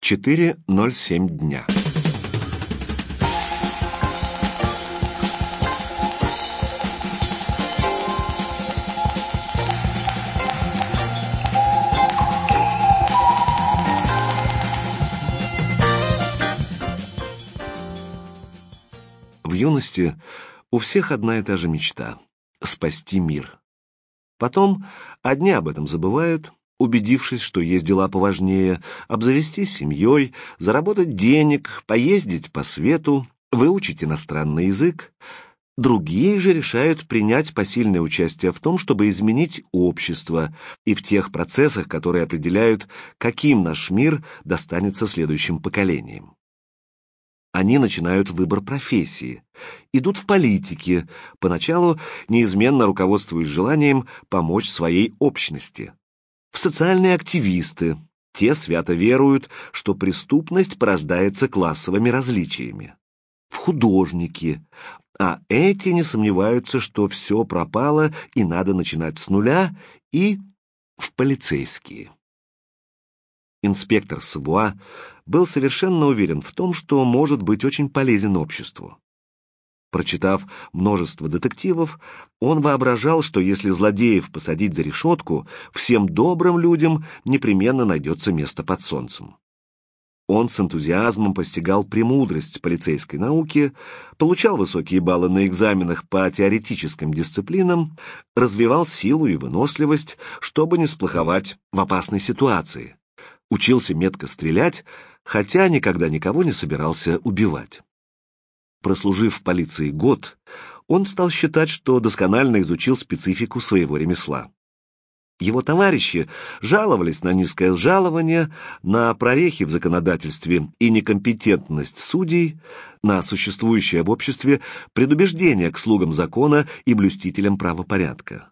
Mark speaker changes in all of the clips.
Speaker 1: 4.07 дня. В юности у всех одна и та же мечта — спасти мир. Потом одни об этом забывают, убедившись, что есть дела поважнее, обзавестись семьей, заработать денег, поездить по свету, выучить иностранный язык. Другие же решают принять посильное участие в том, чтобы изменить общество и в тех процессах, которые определяют, каким наш мир достанется следующим поколениям. Они начинают выбор профессии, идут в политике, поначалу неизменно руководствуясь желанием помочь своей общности в социальные активисты. Те свято веруют, что преступность порождается классовыми различиями. В художники, а эти не сомневаются, что все пропало и надо начинать с нуля, и в полицейские. Инспектор Савуа был совершенно уверен в том, что может быть очень полезен обществу. Прочитав множество детективов, он воображал, что если злодеев посадить за решетку, всем добрым людям непременно найдется место под солнцем. Он с энтузиазмом постигал премудрость полицейской науки, получал высокие баллы на экзаменах по теоретическим дисциплинам, развивал силу и выносливость, чтобы не сплоховать в опасной ситуации, учился метко стрелять, хотя никогда никого не собирался убивать. Прослужив в полиции год, он стал считать, что досконально изучил специфику своего ремесла. Его товарищи жаловались на низкое жалование, на прорехи в законодательстве и некомпетентность судей, на существующее в обществе предубеждение к слугам закона и блюстителям правопорядка.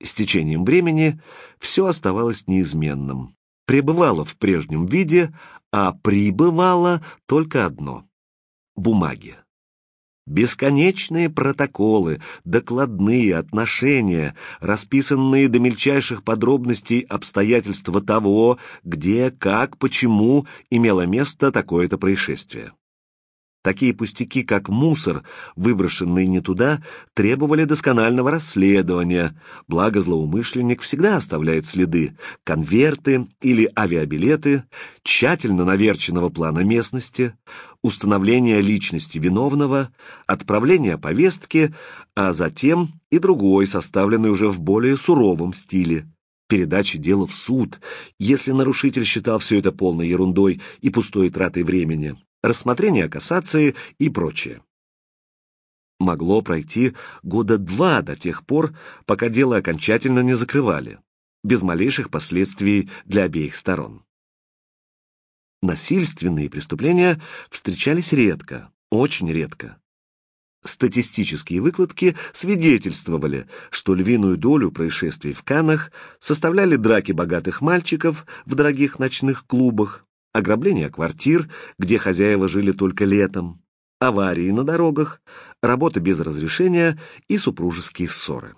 Speaker 1: С течением времени все оставалось неизменным, пребывало в прежнем виде, а прибывало только одно — бумаги. Бесконечные протоколы, докладные отношения, расписанные до мельчайших подробностей обстоятельства того, где, как, почему имело место такое-то происшествие. Такие пустяки, как мусор, выброшенный не туда, требовали досконального расследования, благо злоумышленник всегда оставляет следы, конверты или авиабилеты, тщательно наверченного плана местности, установление личности виновного, отправление повестки, а затем и другой, составленный уже в более суровом стиле. Передачи дела в суд, если нарушитель считал все это полной ерундой и пустой тратой времени, рассмотрение кассации и прочее. Могло пройти года два до тех пор, пока дело окончательно не закрывали, без малейших последствий для обеих сторон. Насильственные преступления встречались редко, очень редко. Статистические выкладки свидетельствовали, что львиную долю происшествий в Канах составляли драки богатых мальчиков в дорогих ночных клубах, ограбление квартир, где хозяева жили только летом, аварии на дорогах, работа без разрешения и супружеские ссоры.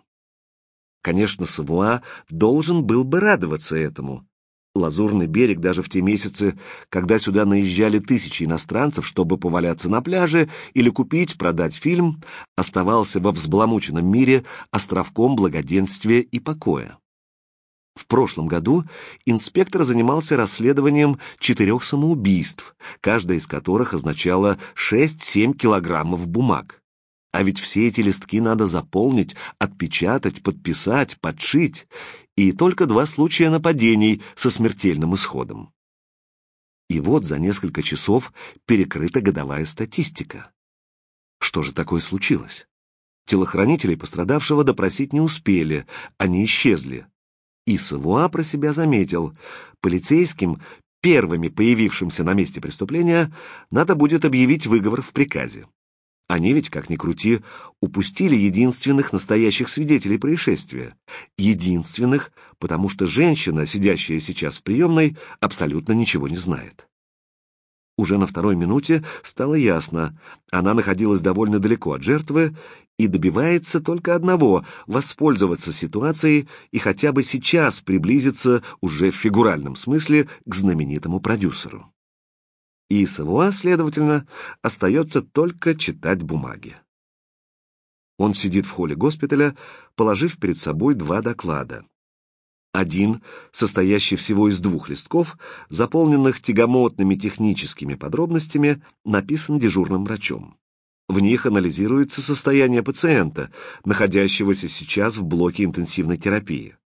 Speaker 1: Конечно, Савуа должен был бы радоваться этому. Лазурный берег даже в те месяцы, когда сюда наезжали тысячи иностранцев, чтобы поваляться на пляже или купить, продать фильм, оставался во взбаламученном мире островком благоденствия и покоя. В прошлом году инспектор занимался расследованием четырех самоубийств, каждое из которых означало 6-7 килограммов бумаг. А ведь все эти листки надо заполнить, отпечатать, подписать, подшить. И только два случая нападений со смертельным исходом. И вот за несколько часов перекрыта годовая статистика. Что же такое случилось? Телохранителей пострадавшего допросить не успели, они исчезли. И Савуа про себя заметил, полицейским, первыми появившимся на месте преступления, надо будет объявить выговор в приказе. Они ведь, как ни крути, упустили единственных настоящих свидетелей происшествия. Единственных, потому что женщина, сидящая сейчас в приемной, абсолютно ничего не знает. Уже на второй минуте стало ясно, она находилась довольно далеко от жертвы и добивается только одного — воспользоваться ситуацией и хотя бы сейчас приблизиться уже в фигуральном смысле к знаменитому продюсеру. И Савуа, следовательно, остается только читать бумаги. Он сидит в холле госпиталя, положив перед собой два доклада. Один, состоящий всего из двух листков, заполненных тягомотными техническими подробностями, написан дежурным врачом. В них анализируется состояние пациента, находящегося сейчас в блоке интенсивной терапии.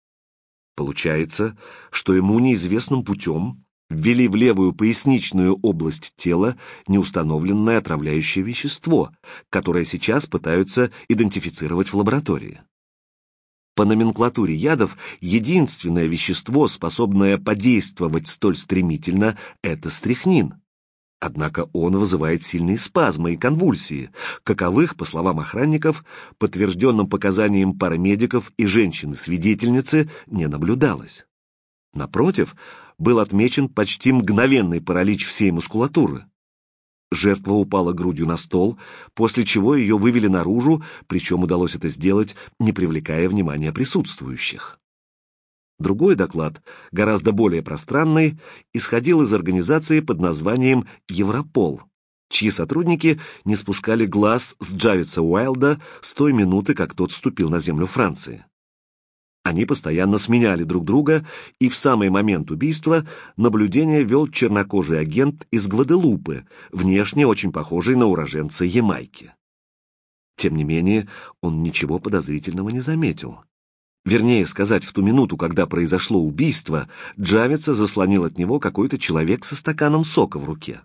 Speaker 1: Получается, что ему неизвестным путем ввели в левую поясничную область тела неустановленное отравляющее вещество, которое сейчас пытаются идентифицировать в лаборатории. По номенклатуре ядов единственное вещество, способное подействовать столь стремительно, это стрихнин. Однако он вызывает сильные спазмы и конвульсии, каковых, по словам охранников, подтвержденным показаниям парамедиков и женщины-свидетельницы, не наблюдалось. Напротив, был отмечен почти мгновенный паралич всей мускулатуры. Жертва упала грудью на стол, после чего ее вывели наружу, причем удалось это сделать, не привлекая внимания присутствующих. Другой доклад, гораздо более пространный, исходил из организации под названием «Европол», чьи сотрудники не спускали глаз с Джавица Уайлда с той минуты, как тот ступил на землю Франции. Они постоянно сменяли друг друга, и в самый момент убийства наблюдение вел чернокожий агент из Гваделупы, внешне очень похожий на уроженца Ямайки. Тем не менее, он ничего подозрительного не заметил. Вернее сказать, в ту минуту, когда произошло убийство, Джавица заслонил от него какой-то человек со стаканом сока в руке.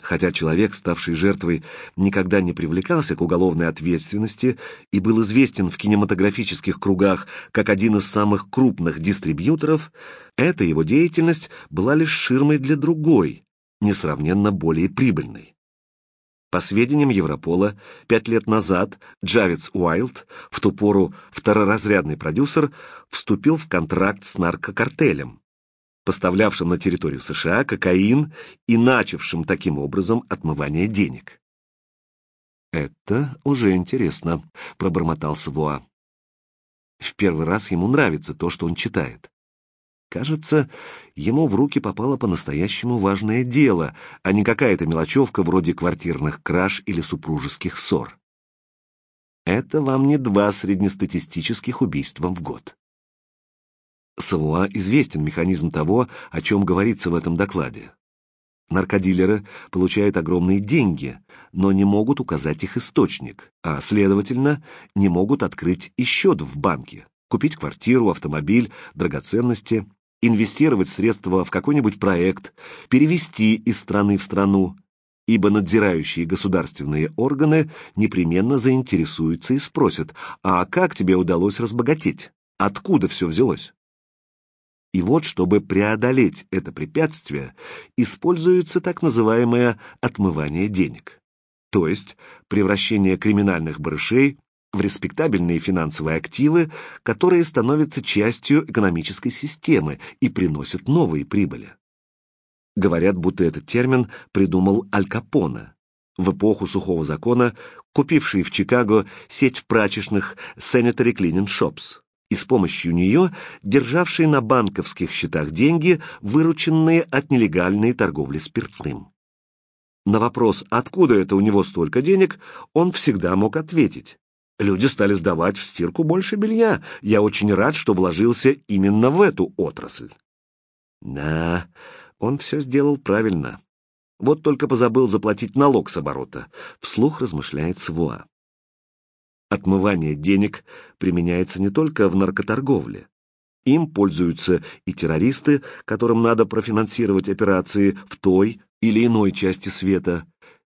Speaker 1: Хотя человек, ставший жертвой, никогда не привлекался к уголовной ответственности и был известен в кинематографических кругах как один из самых крупных дистрибьюторов, эта его деятельность была лишь ширмой для другой, несравненно более прибыльной. По сведениям Европола, пять лет назад Джавец Уайлд, в ту пору второразрядный продюсер, вступил в контракт с наркокартелем, поставлявшим на территорию США кокаин и начавшим таким образом отмывание денег. «Это уже интересно», — пробормотал Савуа. В первый раз ему нравится то, что он читает. Кажется, ему в руки попало по-настоящему важное дело, а не какая-то мелочевка вроде квартирных краж или супружеских ссор. Это вам не два среднестатистических убийства в год. Савуа известен механизм того, о чем говорится в этом докладе. Наркодилеры получают огромные деньги, но не могут указать их источник, а, следовательно, не могут открыть и счет в банке, купить квартиру, автомобиль, драгоценности инвестировать средства в какой-нибудь проект, перевести из страны в страну, ибо надзирающие государственные органы непременно заинтересуются и спросят, а как тебе удалось разбогатеть? Откуда все взялось? И вот, чтобы преодолеть это препятствие, используется так называемое отмывание денег, то есть превращение криминальных барышей в респектабельные финансовые активы, которые становятся частью экономической системы и приносят новые прибыли. Говорят, будто этот термин придумал Аль Капоне, в эпоху сухого закона, купивший в Чикаго сеть прачечных Sanitary Cleaning Shops и с помощью нее державший на банковских счетах деньги, вырученные от нелегальной торговли спиртным. На вопрос, откуда это у него столько денег, он всегда мог ответить Люди стали сдавать в стирку больше белья. Я очень рад, что вложился именно в эту отрасль. Да, он все сделал правильно. Вот только позабыл заплатить налог с оборота. Вслух размышляет Свуа. Отмывание денег применяется не только в наркоторговле. Им пользуются и террористы, которым надо профинансировать операции в той или иной части света,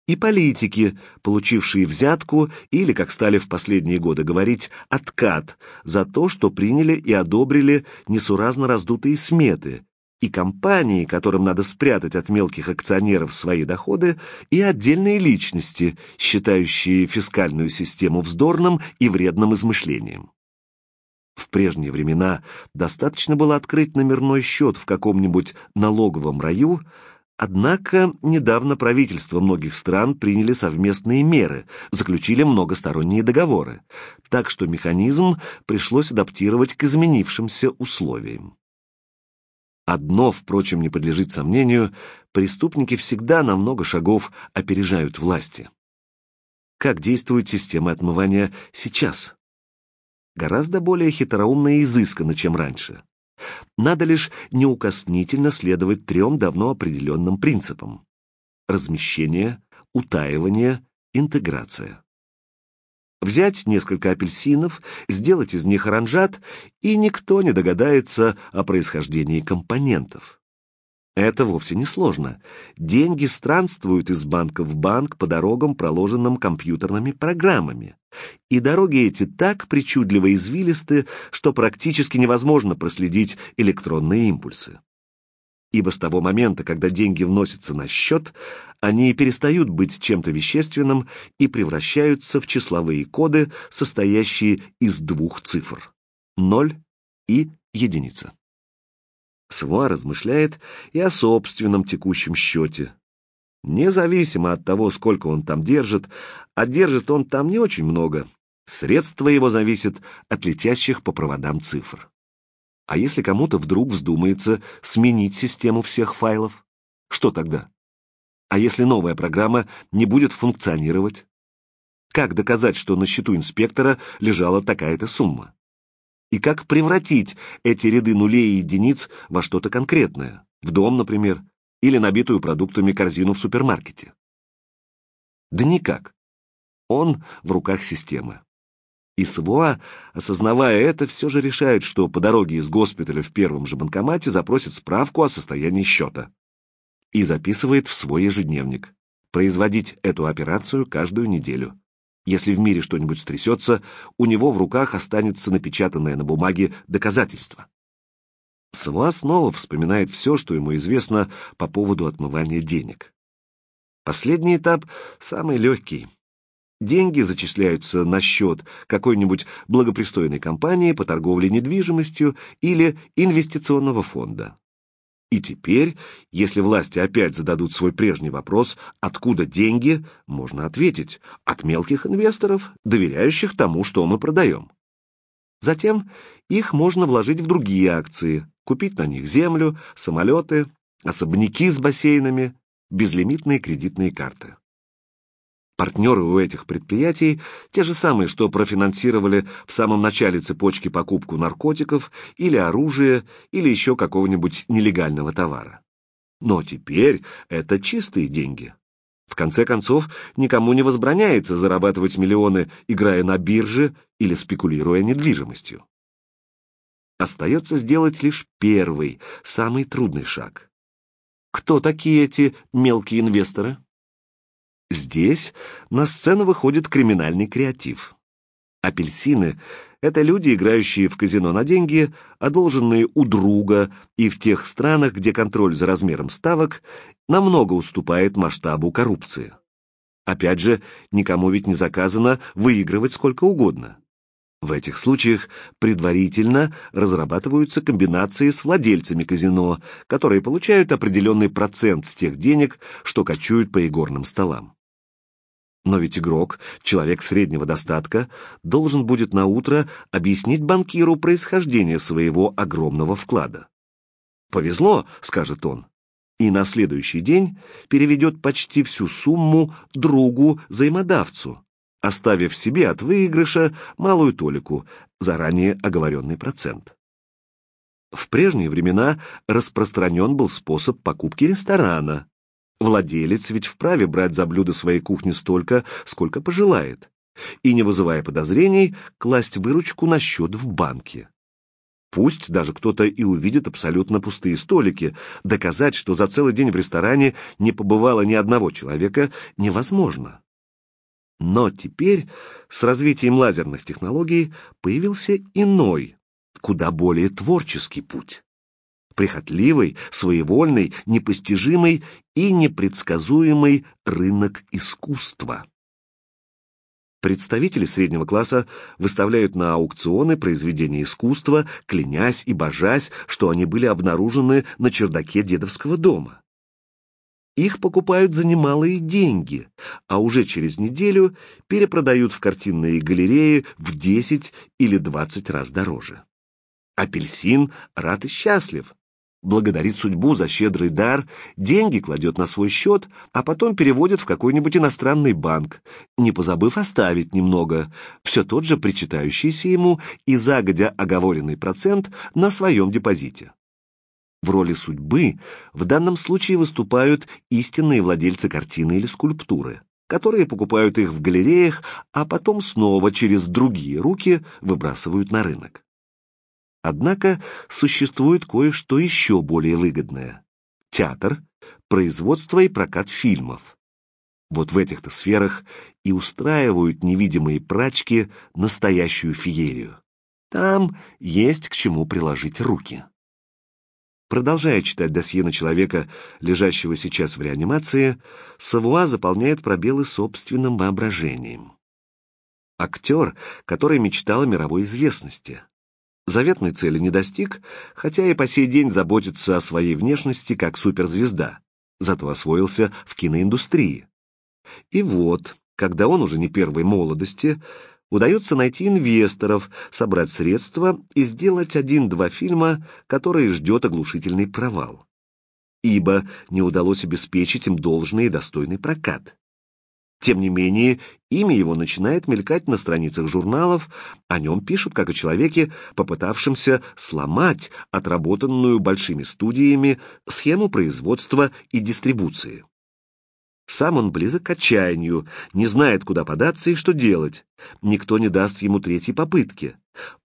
Speaker 1: и политики, получившие взятку или, как стали в последние годы говорить, откат за то, что приняли и одобрили несуразно раздутые сметы, и компании, которым надо спрятать от мелких акционеров свои доходы, и отдельные личности, считающие фискальную систему вздорным и вредным измышлением. В прежние времена достаточно было открыть номерной счет в каком-нибудь налоговом раю, Однако недавно правительства многих стран приняли совместные меры, заключили многосторонние договоры, так что механизм пришлось адаптировать к изменившимся условиям. Одно, впрочем, не подлежит сомнению, преступники всегда на много шагов опережают власти. Как действует система отмывания сейчас? Гораздо более хитроумно и изысканно, чем раньше. Надо лишь неукоснительно следовать трем давно определенным принципам. Размещение, утаивание, интеграция. Взять несколько апельсинов, сделать из них оранжат, и никто не догадается о происхождении компонентов. Это вовсе не сложно. Деньги странствуют из банка в банк по дорогам, проложенным компьютерными программами. И дороги эти так причудливо извилисты, что практически невозможно проследить электронные импульсы. Ибо с того момента, когда деньги вносятся на счет, они перестают быть чем-то вещественным и превращаются в числовые коды, состоящие из двух цифр — ноль и единица. Сва размышляет и о собственном текущем счете. Независимо от того, сколько он там держит, а держит он там не очень много, средства его зависят от летящих по проводам цифр. А если кому-то вдруг вздумается сменить систему всех файлов, что тогда? А если новая программа не будет функционировать? Как доказать, что на счету инспектора лежала такая-то сумма? и как превратить эти ряды нулей и единиц во что-то конкретное, в дом, например, или набитую продуктами корзину в супермаркете. Да никак. Он в руках системы. И СВОА, осознавая это, все же решает, что по дороге из госпиталя в первом же банкомате запросит справку о состоянии счета. И записывает в свой ежедневник. Производить эту операцию каждую неделю. Если в мире что-нибудь стрясется, у него в руках останется напечатанное на бумаге доказательство. Сва снова вспоминает все, что ему известно по поводу отмывания денег. Последний этап самый легкий. Деньги зачисляются на счет какой-нибудь благопристойной компании по торговле недвижимостью или инвестиционного фонда. И теперь, если власти опять зададут свой прежний вопрос, откуда деньги, можно ответить, от мелких инвесторов, доверяющих тому, что мы продаем. Затем их можно вложить в другие акции, купить на них землю, самолеты, особняки с бассейнами, безлимитные кредитные карты. Партнеры у этих предприятий те же самые, что профинансировали в самом начале цепочки покупку наркотиков или оружия или еще какого-нибудь нелегального товара. Но теперь это чистые деньги. В конце концов, никому не возбраняется зарабатывать миллионы, играя на бирже или спекулируя недвижимостью. Остается сделать лишь первый, самый трудный шаг. Кто такие эти мелкие инвесторы? Здесь на сцену выходит криминальный креатив. Апельсины — это люди, играющие в казино на деньги, одолженные у друга, и в тех странах, где контроль за размером ставок намного уступает масштабу коррупции. Опять же, никому ведь не заказано выигрывать сколько угодно. В этих случаях предварительно разрабатываются комбинации с владельцами казино, которые получают определенный процент с тех денег, что кочуют по игорным столам. Но ведь игрок, человек среднего достатка, должен будет на утро объяснить банкиру происхождение своего огромного вклада. «Повезло», — скажет он, и на следующий день переведет почти всю сумму другу-взаимодавцу, оставив себе от выигрыша малую толику, заранее оговоренный процент. В прежние времена распространен был способ покупки ресторана, Владелец ведь вправе брать за блюдо своей кухни столько, сколько пожелает, и, не вызывая подозрений, класть выручку на счет в банке. Пусть даже кто-то и увидит абсолютно пустые столики, доказать, что за целый день в ресторане не побывало ни одного человека, невозможно. Но теперь, с развитием лазерных технологий, появился иной, куда более творческий путь прихотливый, своевольный, непостижимый и непредсказуемый рынок искусства. Представители среднего класса выставляют на аукционы произведения искусства, клянясь и божась, что они были обнаружены на чердаке дедовского дома. их покупают за немалые деньги, а уже через неделю перепродают в картинные галереи в 10 или 20 раз дороже. Апельсин рад и счастлив, благодарит судьбу за щедрый дар, деньги кладет на свой счет, а потом переводит в какой-нибудь иностранный банк, не позабыв оставить немного, все тот же причитающийся ему и загодя оговоренный процент на своем депозите. В роли судьбы в данном случае выступают истинные владельцы картины или скульптуры, которые покупают их в галереях, а потом снова через другие руки выбрасывают на рынок. Однако существует кое-что еще более выгодное. Театр, производство и прокат фильмов. Вот в этих-то сферах и устраивают невидимые прачки настоящую феерию. Там есть к чему приложить руки. Продолжая читать досье на человека, лежащего сейчас в реанимации, Савуа заполняет пробелы собственным воображением. Актер, который мечтал о мировой известности. Заветной цели не достиг, хотя и по сей день заботится о своей внешности как суперзвезда, зато освоился в киноиндустрии. И вот, когда он уже не первой молодости, удается найти инвесторов, собрать средства и сделать один-два фильма, которые ждет оглушительный провал. Ибо не удалось обеспечить им должный и достойный прокат. Тем не менее, имя его начинает мелькать на страницах журналов, о нем пишут как о человеке, попытавшемся сломать отработанную большими студиями схему производства и дистрибуции. Сам он близок к отчаянию, не знает, куда податься и что делать. Никто не даст ему третьей попытки.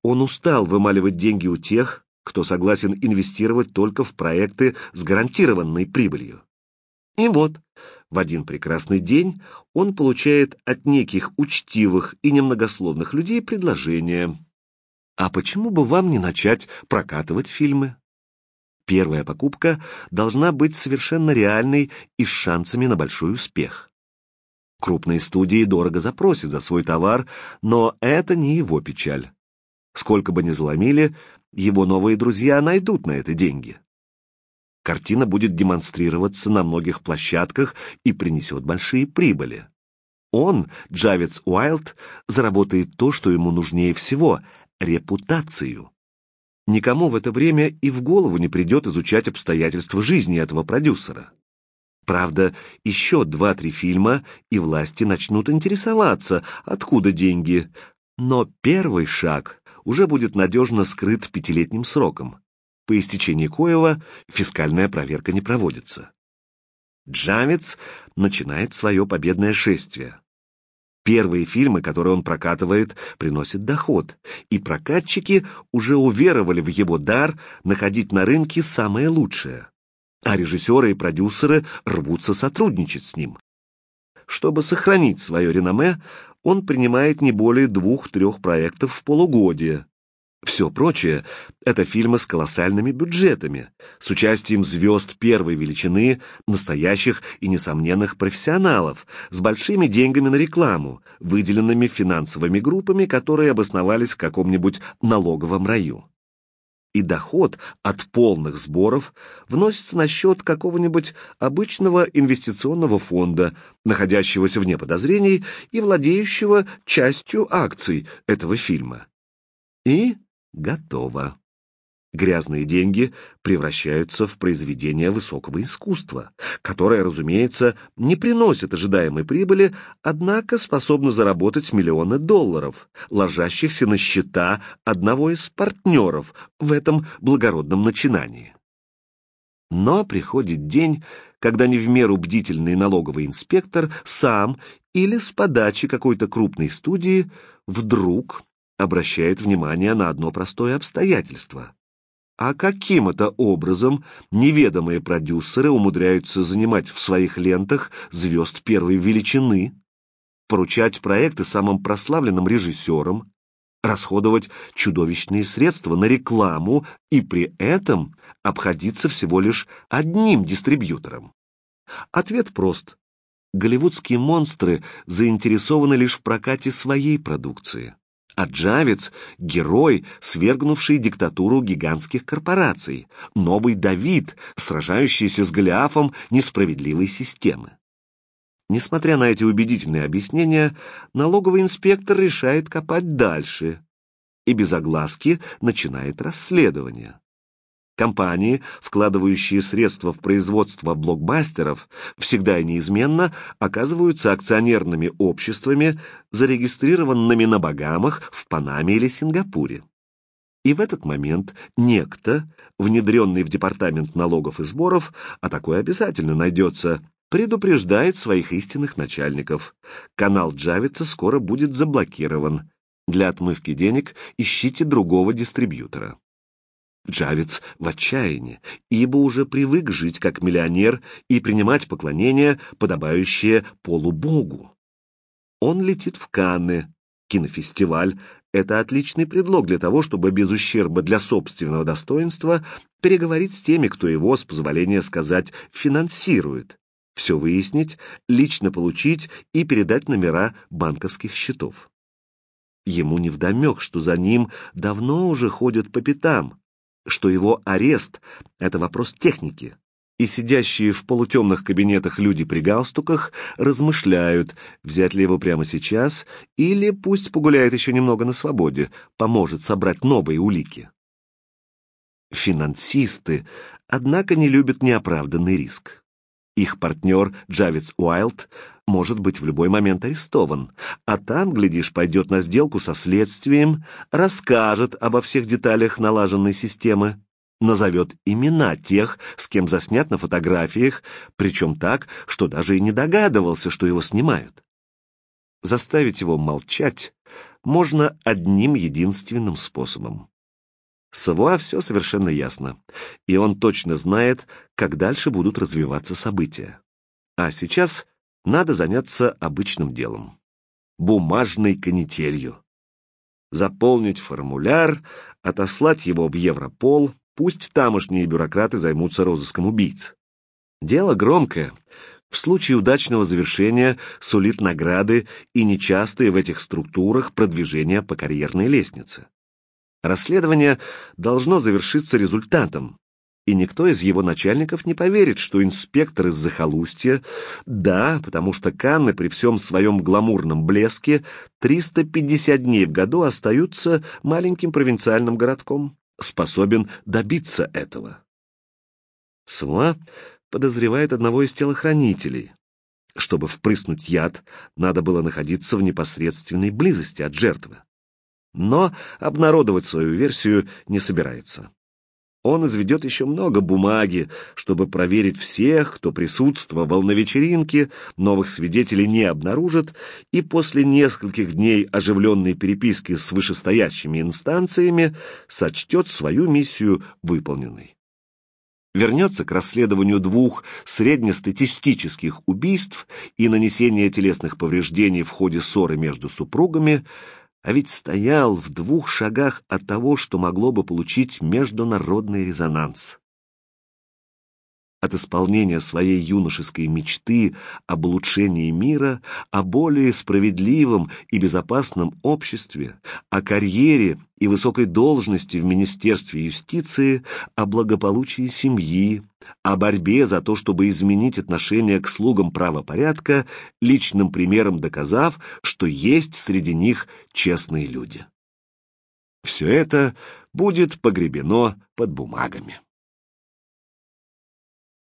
Speaker 1: Он устал вымаливать деньги у тех, кто согласен инвестировать только в проекты с гарантированной прибылью. И вот, в один прекрасный день он получает от неких учтивых и немногословных людей предложение. А почему бы вам не начать прокатывать фильмы? Первая покупка должна быть совершенно реальной и с шансами на большой успех. Крупные студии дорого запросят за свой товар, но это не его печаль. Сколько бы ни заломили, его новые друзья найдут на это деньги. Картина будет демонстрироваться на многих площадках и принесет большие прибыли. Он, Джавец Уайлд, заработает то, что ему нужнее всего — репутацию. Никому в это время и в голову не придет изучать обстоятельства жизни этого продюсера. Правда, еще два-три фильма, и власти начнут интересоваться, откуда деньги. Но первый шаг уже будет надежно скрыт пятилетним сроком. По истечении коего фискальная проверка не проводится. Джавец начинает свое победное шествие. Первые фильмы, которые он прокатывает, приносят доход, и прокатчики уже уверовали в его дар находить на рынке самое лучшее. А режиссеры и продюсеры рвутся сотрудничать с ним. Чтобы сохранить свое реноме, он принимает не более двух-трех проектов в полугодие, все прочее — это фильмы с колоссальными бюджетами, с участием звезд первой величины, настоящих и несомненных профессионалов, с большими деньгами на рекламу, выделенными финансовыми группами, которые обосновались в каком-нибудь налоговом раю. И доход от полных сборов вносится на счет какого-нибудь обычного инвестиционного фонда, находящегося вне подозрений и владеющего частью акций этого фильма. И Готово. Грязные деньги превращаются в произведение высокого искусства, которое, разумеется, не приносит ожидаемой прибыли, однако способно заработать миллионы долларов, ложащихся на счета одного из партнеров в этом благородном начинании. Но приходит день, когда не в меру бдительный налоговый инспектор сам или с подачи какой-то крупной студии вдруг обращает внимание на одно простое обстоятельство. А каким это образом неведомые продюсеры умудряются занимать в своих лентах звезд первой величины, поручать проекты самым прославленным режиссерам, расходовать чудовищные средства на рекламу и при этом обходиться всего лишь одним дистрибьютором? Ответ прост. Голливудские монстры заинтересованы лишь в прокате своей продукции А Джавец — герой, свергнувший диктатуру гигантских корпораций, новый Давид, сражающийся с Голиафом несправедливой системы. Несмотря на эти убедительные объяснения, налоговый инспектор решает копать дальше и без огласки начинает расследование. Компании, вкладывающие средства в производство блокбастеров, всегда и неизменно оказываются акционерными обществами, зарегистрированными на Багамах, в Панаме или Сингапуре. И в этот момент некто, внедренный в департамент налогов и сборов, а такой обязательно найдется, предупреждает своих истинных начальников. Канал Джавица скоро будет заблокирован. Для отмывки денег ищите другого дистрибьютора. Джавец в отчаянии, ибо уже привык жить как миллионер и принимать поклонение, подобающее полубогу. Он летит в Канны, кинофестиваль — это отличный предлог для того, чтобы без ущерба для собственного достоинства переговорить с теми, кто его, с позволения сказать, финансирует, все выяснить, лично получить и передать номера банковских счетов. Ему невдомек, что за ним давно уже ходят по пятам, что его арест — это вопрос техники, и сидящие в полутемных кабинетах люди при галстуках размышляют, взять ли его прямо сейчас, или пусть погуляет еще немного на свободе, поможет собрать новые улики. Финансисты, однако, не любят неоправданный риск. Их партнер Джавиц Уайлд может быть в любой момент арестован, а там, глядишь, пойдет на сделку со следствием, расскажет обо всех деталях налаженной системы, назовет имена тех, с кем заснят на фотографиях, причем так, что даже и не догадывался, что его снимают. Заставить его молчать можно одним единственным способом Савуа все совершенно ясно, и он точно знает, как дальше будут развиваться события. А сейчас надо заняться обычным делом — бумажной канителью. Заполнить формуляр, отослать его в Европол, пусть тамошние бюрократы займутся розыском убийц. Дело громкое. В случае удачного завершения сулит награды и нечастые в этих структурах продвижения по карьерной лестнице. Расследование должно завершиться результатом, и никто из его начальников не поверит, что инспектор из захолустья, да, потому что Канны при всем своем гламурном блеске 350 дней в году остаются маленьким провинциальным городком, способен добиться этого. Сва подозревает одного из телохранителей. Чтобы впрыснуть яд, надо было находиться в непосредственной близости от жертвы но обнародовать свою версию не собирается. Он изведет еще много бумаги, чтобы проверить всех, кто присутствовал на вечеринке, новых свидетелей не обнаружит, и после нескольких дней оживленной переписки с вышестоящими инстанциями сочтет свою миссию выполненной. Вернется к расследованию двух среднестатистических убийств и нанесения телесных повреждений в ходе ссоры между супругами, а ведь стоял в двух шагах от того, что могло бы получить международный резонанс. От исполнения своей юношеской мечты об улучшении мира, о более справедливом и безопасном обществе, о карьере и высокой должности в Министерстве юстиции, о благополучии семьи, о борьбе за то, чтобы изменить отношение к слугам правопорядка, личным примером доказав, что есть среди них честные люди. Все это будет погребено под бумагами.